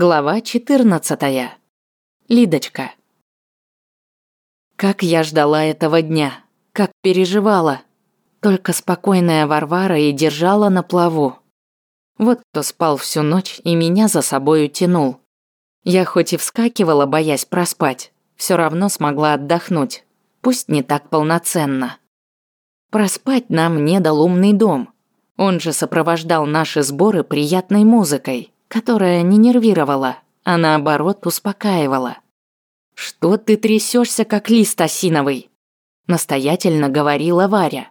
Глава 14. Лидочка. Как я ждала этого дня, как переживала. Только спокойная Варвара и держала на плаву. Вот кто спал всю ночь и меня за собой тянул. Я хоть и вскакивала, боясь проспать, все равно смогла отдохнуть, пусть не так полноценно. Проспать нам не дал умный дом. Он же сопровождал наши сборы приятной музыкой, которая не нервировала, а наоборот успокаивала. «Что ты трясешься, как лист осиновый?» настоятельно говорила Варя.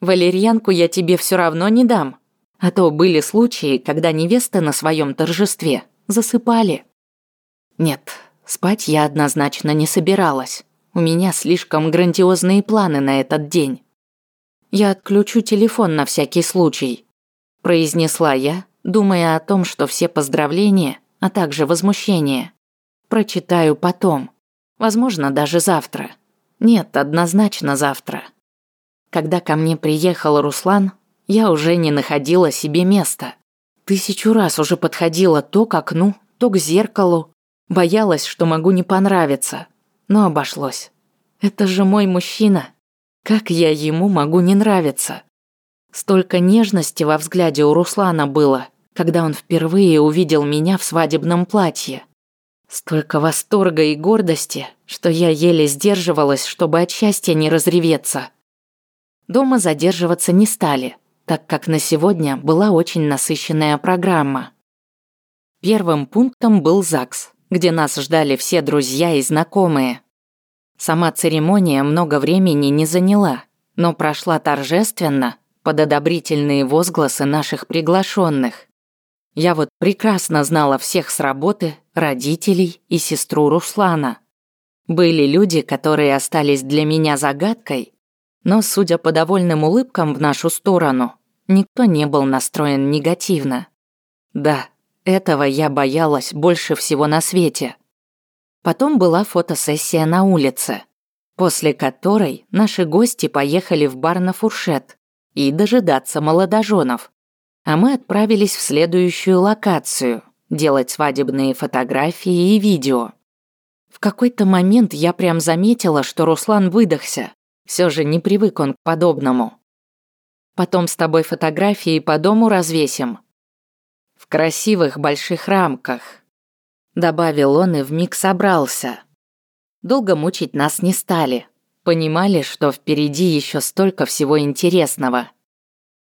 «Валерьянку я тебе все равно не дам, а то были случаи, когда невесты на своем торжестве засыпали». Нет, спать я однозначно не собиралась. У меня слишком грандиозные планы на этот день. Я отключу телефон на всякий случай, произнесла я, думая о том, что все поздравления, а также возмущения, прочитаю потом, возможно, даже завтра. Нет, однозначно завтра. Когда ко мне приехал Руслан, я уже не находила себе места. Тысячу раз уже подходила то к окну, то к зеркалу, боялась, что могу не понравиться, но обошлось. Это же мой мужчина. Как я ему могу не нравиться? Столько нежности во взгляде у Руслана было, когда он впервые увидел меня в свадебном платье. Столько восторга и гордости, что я еле сдерживалась, чтобы от счастья не разреветься. Дома задерживаться не стали, так как на сегодня была очень насыщенная программа. Первым пунктом был ЗАГС, где нас ждали все друзья и знакомые. Сама церемония много времени не заняла, но прошла торжественно, под одобрительные возгласы наших приглашенных. Я вот прекрасно знала всех с работы, родителей и сестру Руслана. Были люди, которые остались для меня загадкой, но, судя по довольным улыбкам в нашу сторону, никто не был настроен негативно. Да, этого я боялась больше всего на свете. Потом была фотосессия на улице, после которой наши гости поехали в бар на фуршет, и дожидаться молодоженов. А мы отправились в следующую локацию делать свадебные фотографии и видео. В какой-то момент я прям заметила, что Руслан выдохся. Все же не привык он к подобному. Потом с тобой фотографии по дому развесим. В красивых больших рамках. Добавил он и вмиг собрался. Долго мучить нас не стали. Понимали, что впереди еще столько всего интересного.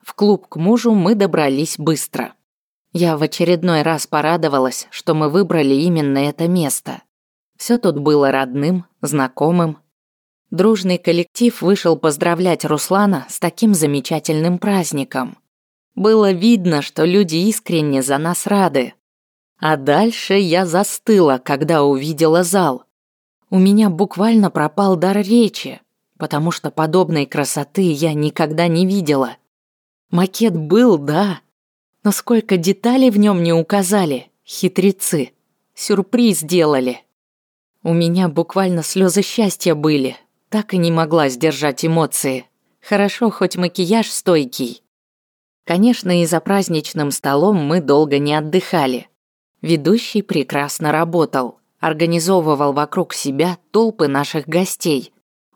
В клуб к мужу мы добрались быстро. Я в очередной раз порадовалась, что мы выбрали именно это место. Все тут было родным, знакомым. Дружный коллектив вышел поздравлять Руслана с таким замечательным праздником. Было видно, что люди искренне за нас рады. А дальше я застыла, когда увидела зал. У меня буквально пропал дар речи, потому что подобной красоты я никогда не видела. Макет был, да, но сколько деталей в нем не указали, хитрецы. Сюрприз сделали. У меня буквально слезы счастья были, так и не могла сдержать эмоции. Хорошо, хоть макияж стойкий. Конечно, и за праздничным столом мы долго не отдыхали. Ведущий прекрасно работал организовывал вокруг себя толпы наших гостей,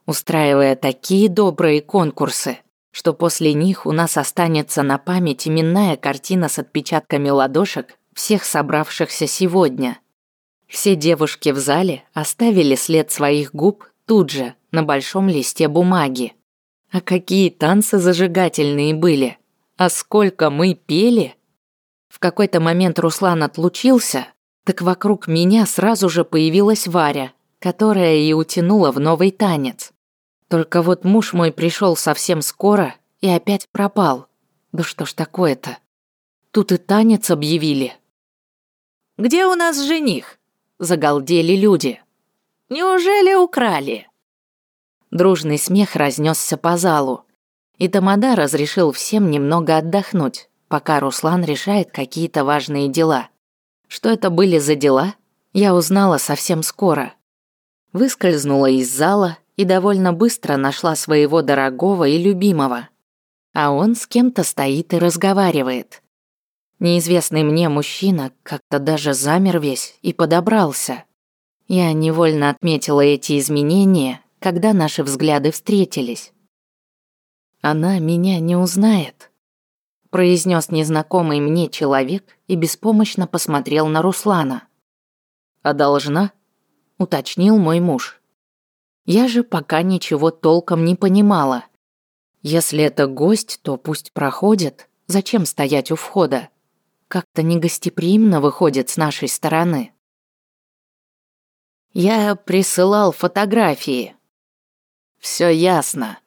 устраивая такие добрые конкурсы, что после них у нас останется на память именная картина с отпечатками ладошек всех собравшихся сегодня. Все девушки в зале оставили след своих губ тут же, на большом листе бумаги. А какие танцы зажигательные были! А сколько мы пели! В какой-то момент Руслан отлучился, так вокруг меня сразу же появилась Варя, которая и утянула в новый танец. Только вот муж мой пришел совсем скоро и опять пропал. Да что ж такое-то? Тут и танец объявили. «Где у нас жених?» – загалдели люди. «Неужели украли?» Дружный смех разнесся по залу. И Тамада разрешил всем немного отдохнуть, пока Руслан решает какие-то важные дела – что это были за дела, я узнала совсем скоро. Выскользнула из зала и довольно быстро нашла своего дорогого и любимого. А он с кем-то стоит и разговаривает. Неизвестный мне мужчина как-то даже замер весь и подобрался. Я невольно отметила эти изменения, когда наши взгляды встретились. Она меня не узнает, произнес незнакомый мне человек и беспомощно посмотрел на Руслана. А должна? уточнил мой муж. Я же пока ничего толком не понимала. Если это гость, то пусть проходит. Зачем стоять у входа? Как-то негостеприимно выходит с нашей стороны. Я присылал фотографии. Все ясно.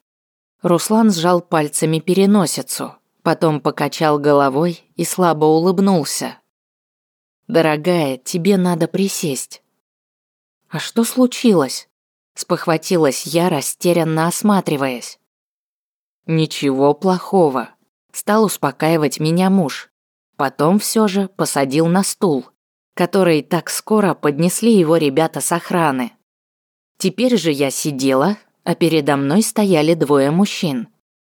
Руслан сжал пальцами переносицу, потом покачал головой и слабо улыбнулся. «Дорогая, тебе надо присесть». «А что случилось?» Спохватилась я, растерянно осматриваясь. «Ничего плохого», – стал успокаивать меня муж. Потом все же посадил на стул, который так скоро поднесли его ребята с охраны. Теперь же я сидела, а передо мной стояли двое мужчин.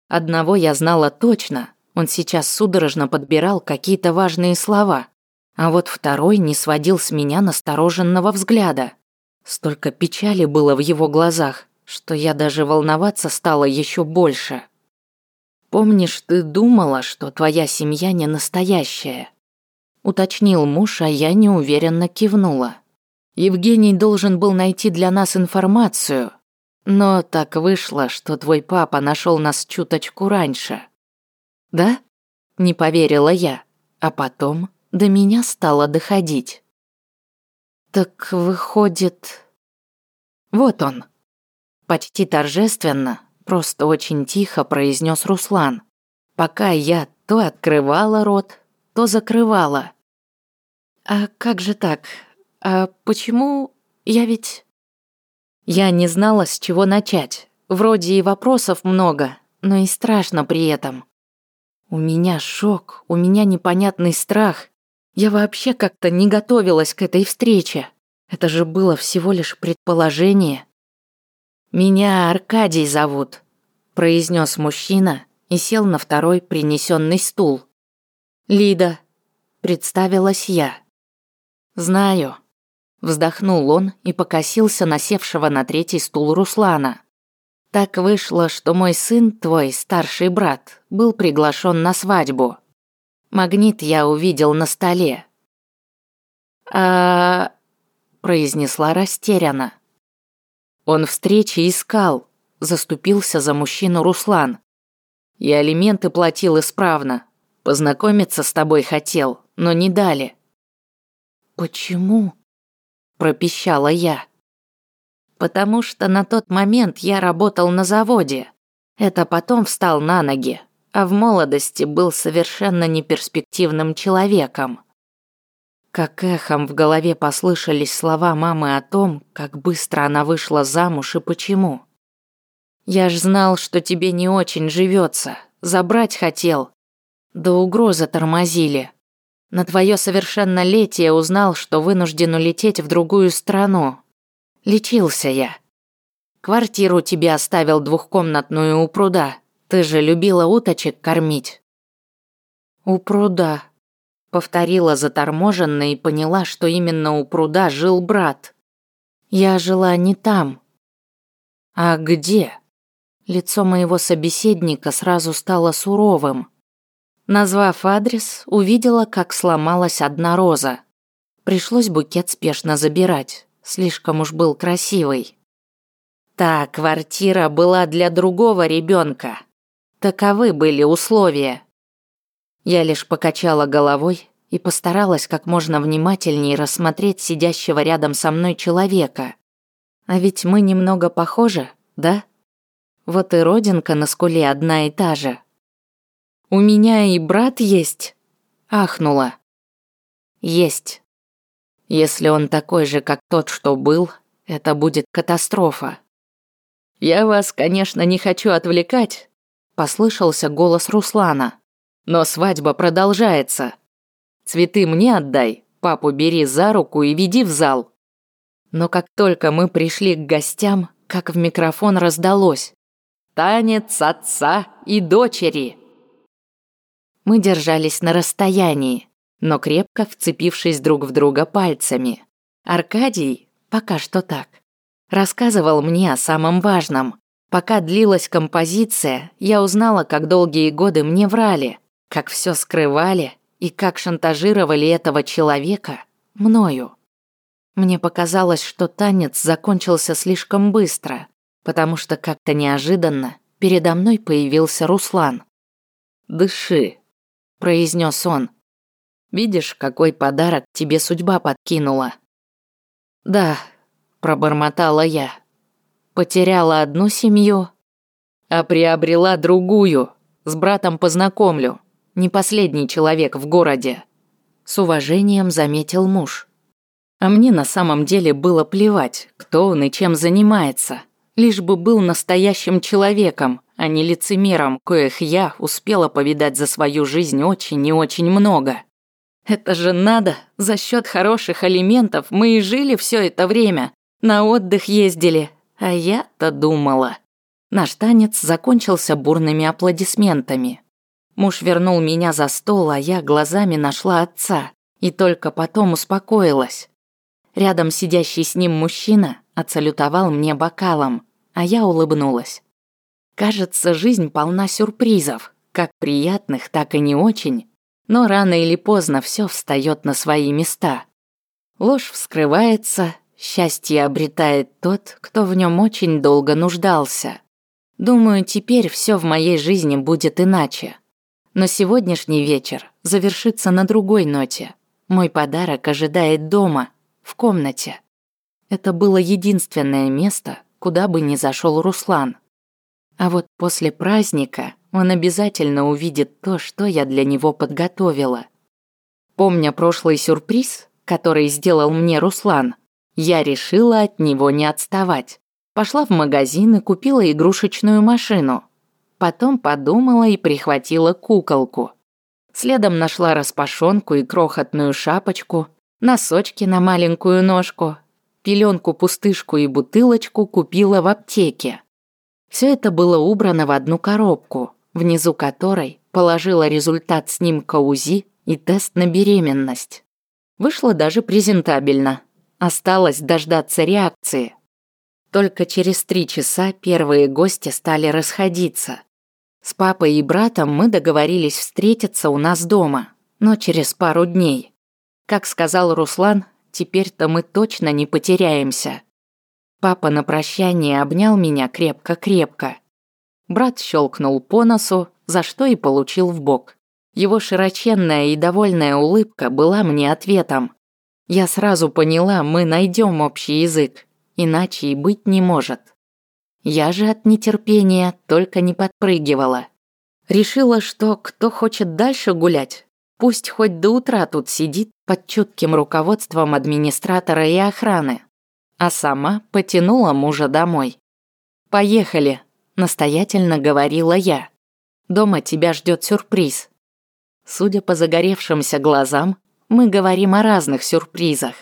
Одного я знала точно, он сейчас судорожно подбирал какие-то важные слова, а вот второй не сводил с меня настороженного взгляда. Столько печали было в его глазах, что я даже волноваться стала еще больше. Помнишь, ты думала, что твоя семья не настоящая? Уточнил муж, а я неуверенно кивнула. Евгений должен был найти для нас информацию, но так вышло, что твой папа нашел нас чуточку раньше. Да? Не поверила я, а потом до меня стало доходить. Так выходит... Вот он. Почти торжественно, Просто очень тихо произнес Руслан, пока я то открывала рот, то закрывала. А как же так? А почему я ведь... Я не знала, с чего начать. Вроде и вопросов много, но и страшно при этом. У меня шок, у меня непонятный страх. Я вообще как-то не готовилась к этой встрече. Это же было всего лишь предположение. «Меня Аркадий зовут», – произнес мужчина и сел на второй принесенный стул. «Лида», – представилась я. «Знаю», – вздохнул он и покосился на севшего на третий стул Руслана. «Так вышло, что мой сын, твой старший брат, был приглашен на свадьбу. Магнит я увидел на столе». «А...» – произнесла растерянно. Он встречи искал, заступился за мужчину Руслан. И алименты платил исправно. Познакомиться с тобой хотел, но не дали. Почему? пропищала я. Потому что на тот момент я работал на заводе. Это потом встал на ноги, а в молодости был совершенно неперспективным человеком. Как эхом в голове послышались слова мамы о том, как быстро она вышла замуж и почему. «Я ж знал, что тебе не очень живется, забрать хотел. Да угрозы тормозили. На твое совершеннолетие узнал, что вынужден улететь в другую страну. Лечился я. Квартиру тебе оставил двухкомнатную у пруда. Ты же любила уточек кормить». «У пруда», Повторила заторможенно и поняла, что именно у пруда жил брат. Я жила не там. А где? Лицо моего собеседника сразу стало суровым. Назвав адрес, увидела, как сломалась одна роза. Пришлось букет спешно забирать, слишком уж был красивый. Та квартира была для другого ребенка. Таковы были условия. Я лишь покачала головой и постаралась как можно внимательнее рассмотреть сидящего рядом со мной человека. А ведь мы немного похожи, да? Вот и родинка на скуле одна и та же. «У меня и брат есть?» – ахнула. «Есть. Если он такой же, как тот, что был, это будет катастрофа». «Я вас, конечно, не хочу отвлекать», – послышался голос Руслана. Но свадьба продолжается. Цветы мне отдай, папу бери за руку и веди в зал. Но как только мы пришли к гостям, как в микрофон раздалось. Танец отца и дочери. Мы держались на расстоянии, но крепко вцепившись друг в друга пальцами. Аркадий, пока что так, рассказывал мне о самом важном. Пока длилась композиция, я узнала, как долгие годы мне врали, как все скрывали и как шантажировали этого человека мною. Мне показалось, что танец закончился слишком быстро, потому что как-то неожиданно передо мной появился Руслан. «Дыши», – произнес он. «Видишь, какой подарок тебе судьба подкинула?» «Да», – пробормотала я. «Потеряла одну семью, а приобрела другую. С братом познакомлю. Не последний человек в городе». С уважением заметил муж. А мне на самом деле было плевать, кто он и чем занимается. Лишь бы был настоящим человеком, а не лицемером, коих я успела повидать за свою жизнь очень и очень много. Это же надо, за счет хороших алиментов мы и жили все это время, на отдых ездили, а я-то думала. Наш танец закончился бурными аплодисментами. Муж вернул меня за стол, а я глазами нашла отца и только потом успокоилась. Рядом сидящий с ним мужчина отсалютовал мне бокалом, а я улыбнулась. Кажется, жизнь полна сюрпризов, как приятных, так и не очень, но рано или поздно все встает на свои места. Ложь вскрывается, счастье обретает тот, кто в нем очень долго нуждался. Думаю, теперь все в моей жизни будет иначе. Но сегодняшний вечер завершится на другой ноте. Мой подарок ожидает дома, в комнате. Это было единственное место, куда бы ни зашел Руслан. А вот после праздника он обязательно увидит то, что я для него подготовила. Помня прошлый сюрприз, который сделал мне Руслан, я решила от него не отставать. Пошла в магазин и купила игрушечную машину. Потом подумала и прихватила куколку. Следом нашла распашонку и крохотную шапочку, носочки на маленькую ножку, пеленку-пустышку и бутылочку купила в аптеке. Все это было убрано в одну коробку, внизу которой положила результат снимка УЗИ и тест на беременность. Вышло даже презентабельно. Осталось дождаться реакции. Только через три часа первые гости стали расходиться. С папой и братом мы договорились встретиться у нас дома, но через пару дней. Как сказал Руслан, теперь-то мы точно не потеряемся. Папа на прощание обнял меня крепко-крепко. Брат щелкнул по носу, за что и получил в бок. Его широченная и довольная улыбка была мне ответом. Я сразу поняла, мы найдем общий язык, иначе и быть не может. Я же от нетерпения только не подпрыгивала. Решила, что кто хочет дальше гулять, Пусть хоть до утра тут сидит под чутким руководством администратора и охраны. А сама потянула мужа домой. «Поехали», – настоятельно говорила я. «Дома тебя ждет сюрприз». Судя по загоревшимся глазам, мы говорим о разных сюрпризах.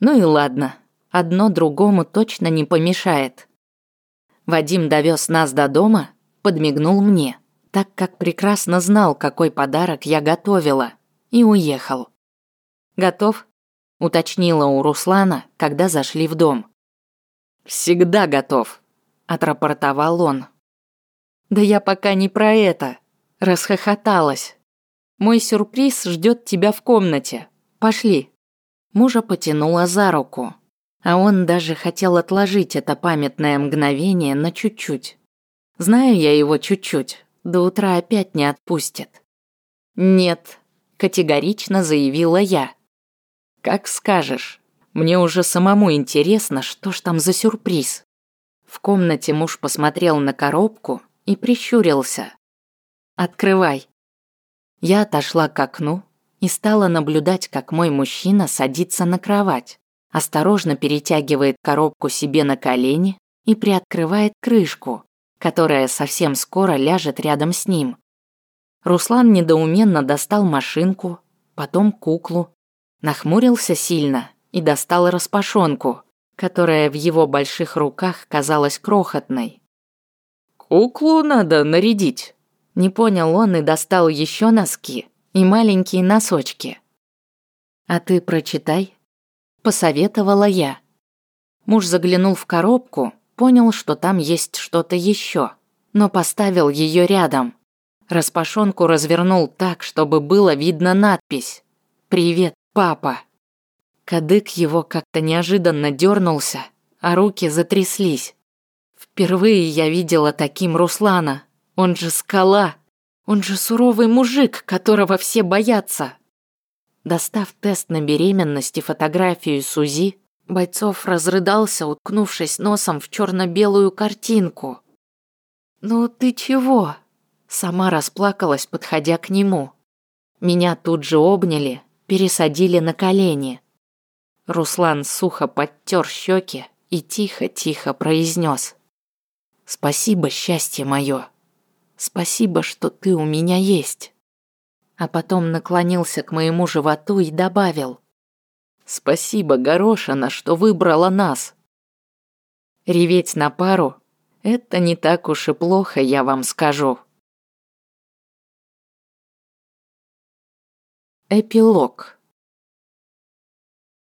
Ну и ладно, одно другому точно не помешает. Вадим довез нас до дома, подмигнул мне так как прекрасно знал, какой подарок я готовила, и уехал. «Готов?» – уточнила у Руслана, когда зашли в дом. «Всегда готов», – отрапортовал он. «Да я пока не про это», – расхохоталась. «Мой сюрприз ждет тебя в комнате. Пошли». Мужа потянула за руку, а он даже хотел отложить это памятное мгновение на чуть-чуть. Знаю я его чуть-чуть, до утра опять не отпустит. Нет, категорично заявила я. Как скажешь. Мне уже самому интересно, что ж там за сюрприз. В комнате муж посмотрел на коробку и прищурился. Открывай. Я отошла к окну и стала наблюдать, как мой мужчина садится на кровать, осторожно перетягивает коробку себе на колени и приоткрывает крышку, которая совсем скоро ляжет рядом с ним. Руслан недоуменно достал машинку, потом куклу, нахмурился сильно и достал распашонку, которая в его больших руках казалась крохотной. «Куклу надо нарядить», Не понял он и достал еще носки и маленькие носочки. «А ты прочитай», – посоветовала я. Муж заглянул в коробку, понял, что там есть что-то еще, но поставил ее рядом. Распашонку развернул так, чтобы было видно надпись «Привет, папа». Кадык его как-то неожиданно дернулся, а руки затряслись. Впервые я видела таким Руслана. Он же скала. Он же суровый мужик, которого все боятся. Достав тест на беременность и фотографию Сузи, Бойцов разрыдался, уткнувшись носом в черно-белую картинку. «Ну ты чего?» Сама расплакалась, подходя к нему. Меня тут же обняли, пересадили на колени. Руслан сухо подтер щеки и тихо-тихо произнес. «Спасибо, счастье мое. Спасибо, что ты у меня есть». А потом наклонился к моему животу и добавил. Спасибо, Горошина, что выбрала нас. Реветь на пару – это не так уж и плохо, я вам скажу. Эпилог